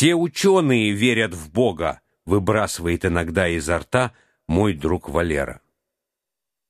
Все ученые верят в Бога, выбрасывает иногда изо рта мой друг Валера.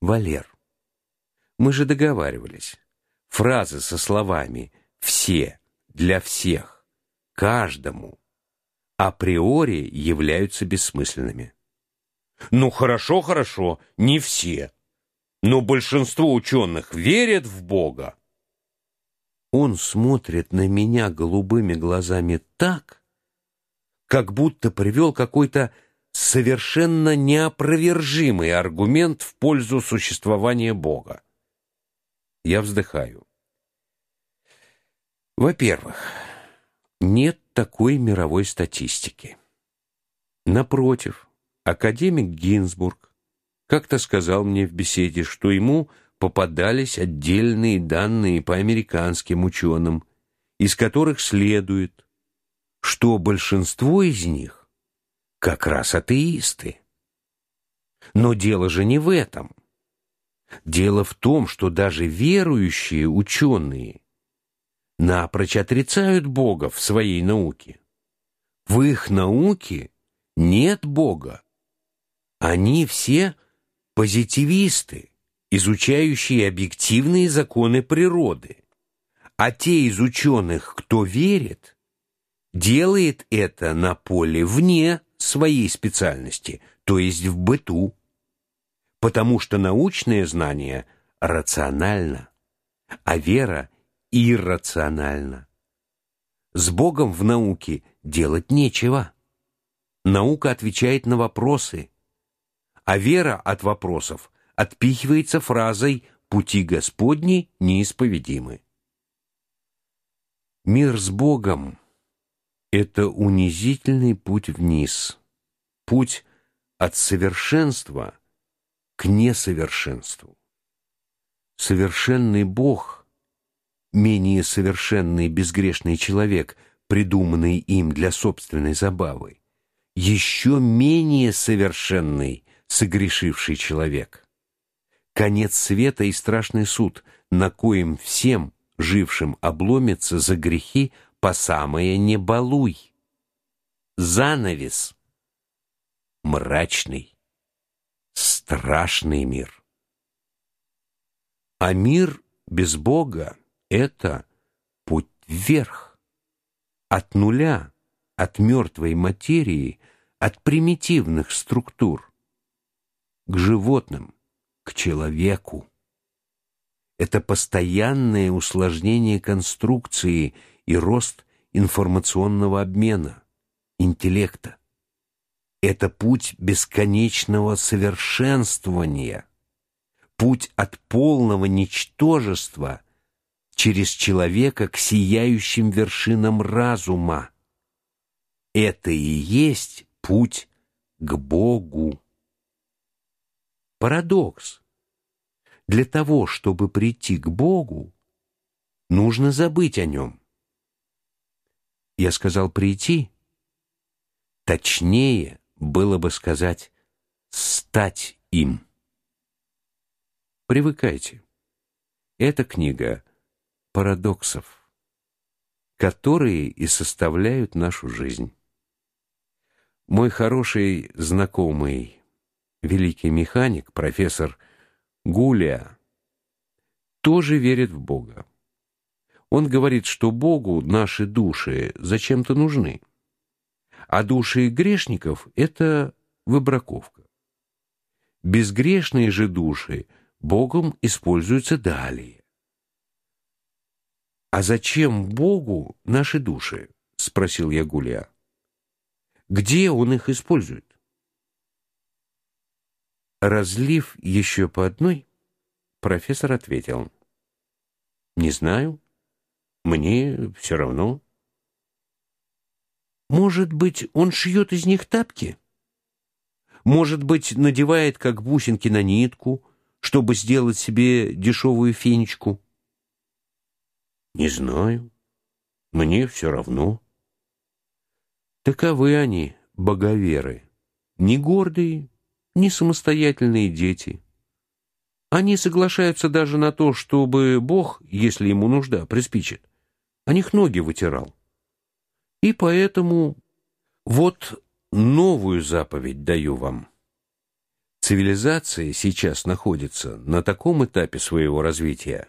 Валер, мы же договаривались. Фразы со словами «все», «для всех», «каждому» априори являются бессмысленными. Ну хорошо, хорошо, не все. Но большинство ученых верят в Бога. Он смотрит на меня голубыми глазами так, как будто привел какой-то совершенно неопровержимый аргумент в пользу существования Бога. Я вздыхаю. Во-первых, нет такой мировой статистики. Напротив, академик Гинзбург как-то сказал мне в беседе, что ему попадались отдельные данные по американским ученым, из которых следует, что большинство из них как раз атеисты. Но дело же не в этом. Дело в том, что даже верующие ученые напрочь отрицают Бога в своей науке. В их науке нет Бога. Они все позитивисты, изучающие объективные законы природы. А те из ученых, кто верит, делает это на поле вне своей специальности, то есть в быту, потому что научное знание рационально, а вера иррациональна. С Богом в науке делать нечего. Наука отвечает на вопросы, а вера от вопросов отпихивается фразой «пути Господни неисповедимы». Мир с Богом — это унизительный путь вниз, путь от совершенства к несовершенству. Совершенный Бог, менее совершенный безгрешный человек, придуманный им для собственной забавы, еще менее совершенный согрешивший человек. Конец света и страшный суд, на коем всем жившим обломится за грехи по самое не балуй. Занавес. Мрачный, страшный мир. А мир без Бога — это путь вверх. От нуля, от мертвой материи, от примитивных структур. К животным, к человеку. Это постоянное усложнение конструкции и рост информационного обмена, интеллекта. Это путь бесконечного совершенствования, путь от полного ничтожества через человека к сияющим вершинам разума. Это и есть путь к Богу. Парадокс. Для того, чтобы прийти к Богу, нужно забыть о нем. Я сказал прийти. Точнее было бы сказать стать им. Привыкайте. Эта книга парадоксов, которые и составляют нашу жизнь. Мой хороший знакомый, великий механик, профессор Гуля тоже верит в Бога. Он говорит, что Богу наши души зачем-то нужны, а души грешников — это выбраковка. Безгрешные же души Богом используются далее. «А зачем Богу наши души?» — спросил я Гуля. «Где он их использует?» Разлив еще по одной, профессор ответил. «Не знаю. Мне все равно». «Может быть, он шьет из них тапки? Может быть, надевает, как бусинки, на нитку, чтобы сделать себе дешевую фенечку?» «Не знаю. Мне все равно». Таковы они, боговеры, не гордые, не самостоятельные дети. Они соглашаются даже на то, чтобы Бог, если ему нужда приспичит, о них ноги вытирал. И поэтому вот новую заповедь даю вам. Цивилизация сейчас находится на таком этапе своего развития,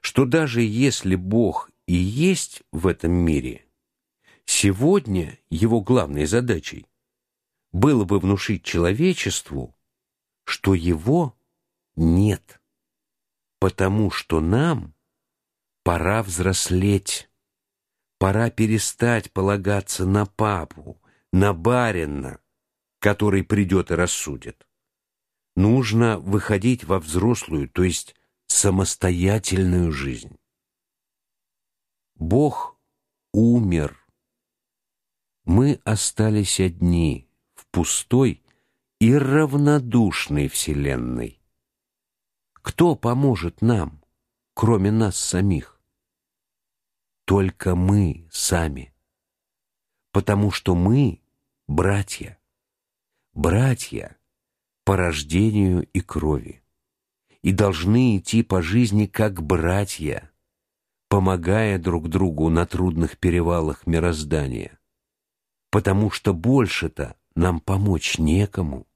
что даже если Бог и есть в этом мире, сегодня его главной задачей было бы внушить человечеству, что его нет, потому что нам пора взрослеть, пора перестать полагаться на папу, на барина, который придет и рассудит. Нужно выходить во взрослую, то есть самостоятельную жизнь. Бог умер. Мы остались одни в пустой и равнодушной вселенной. Кто поможет нам, кроме нас самих? Только мы сами потому что мы братья. Братья по рождению и крови. И должны идти по жизни как братья, помогая друг другу на трудных перевалах мироздания. Потому что больше-то нам помочь некому.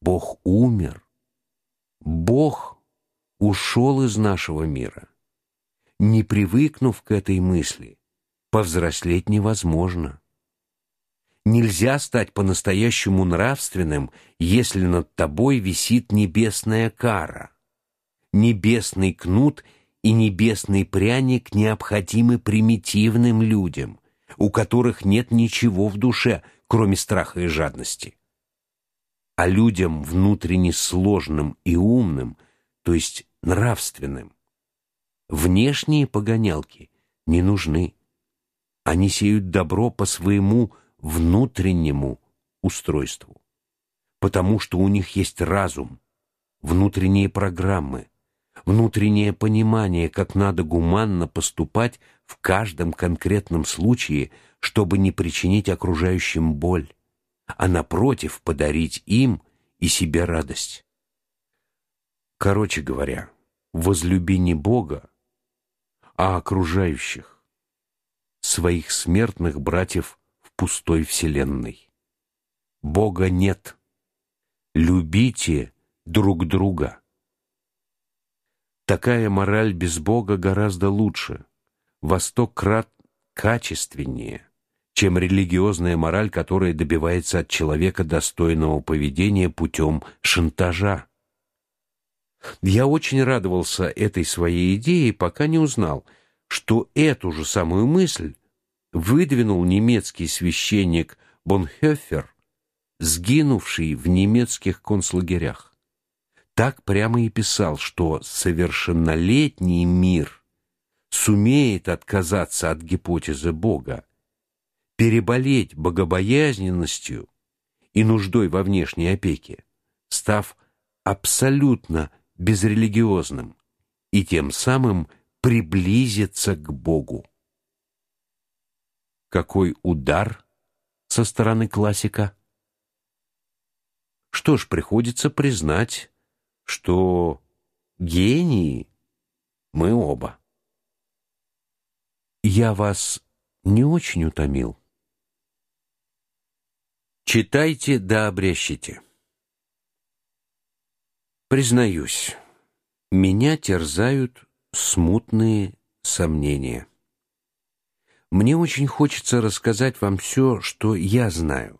Бог умер. Бог ушел из нашего мира. Не привыкнув к этой мысли, повзрослеть невозможно. Нельзя стать по-настоящему нравственным, если над тобой висит небесная кара. Небесный кнут и небесный пряник необходимы примитивным людям, у которых нет ничего в душе, кроме страха и жадности. А людям внутренне сложным и умным, то есть нравственным, внешние погонялки не нужны. Они сеют добро по своему внутреннему устройству, потому что у них есть разум, внутренние программы, внутреннее понимание, как надо гуманно поступать в каждом конкретном случае, чтобы не причинить окружающим боль, а напротив подарить им и себе радость. Короче говоря, возлюби не Бога, а окружающих своих смертных братьев в пустой вселенной. Бога нет. Любите друг друга. Такая мораль без Бога гораздо лучше, во сто крат качественнее, чем религиозная мораль, которая добивается от человека достойного поведения путем шантажа. Я очень радовался этой своей идее, пока не узнал, что эту же самую мысль выдвинул немецкий священник Бонхёфер, сгинувший в немецких концлагерях. Так прямо и писал, что совершеннолетний мир сумеет отказаться от гипотезы Бога, переболеть богобоязненностью и нуждой во внешней опеке, став абсолютно безрелигиозным и тем самым приблизиться к Богу. Какой удар со стороны классика? Что ж, приходится признать, что гении мы оба. Я вас не очень утомил. Читайте да обрящите. Признаюсь, меня терзают смутные сомнения. Мне очень хочется рассказать вам все, что я знаю.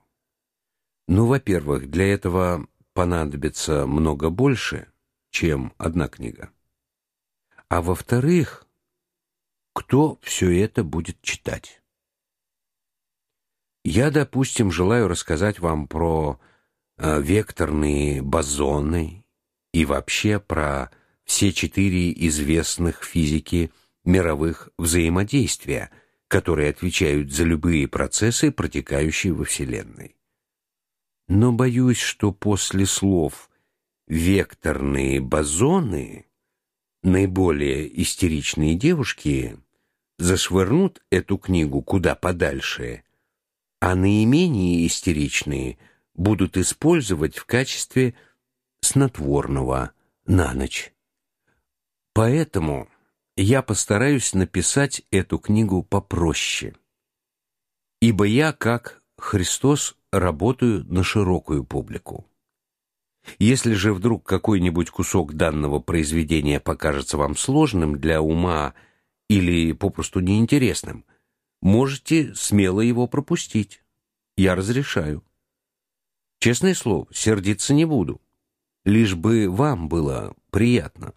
Но, во-первых, для этого понадобится много больше, чем одна книга. А во-вторых, кто все это будет читать? Я, допустим, желаю рассказать вам про э, векторные бозоны и вообще про все четыре известных физики мировых взаимодействия – которые отвечают за любые процессы, протекающие во Вселенной. Но боюсь, что после слов «векторные бозоны» наиболее истеричные девушки зашвырнут эту книгу куда подальше, а наименее истеричные будут использовать в качестве снотворного на ночь. Поэтому я постараюсь написать эту книгу попроще. Ибо я, как Христос, работаю на широкую публику. Если же вдруг какой-нибудь кусок данного произведения покажется вам сложным для ума или попросту неинтересным, можете смело его пропустить. Я разрешаю. Честное слово, сердиться не буду, лишь бы вам было приятно.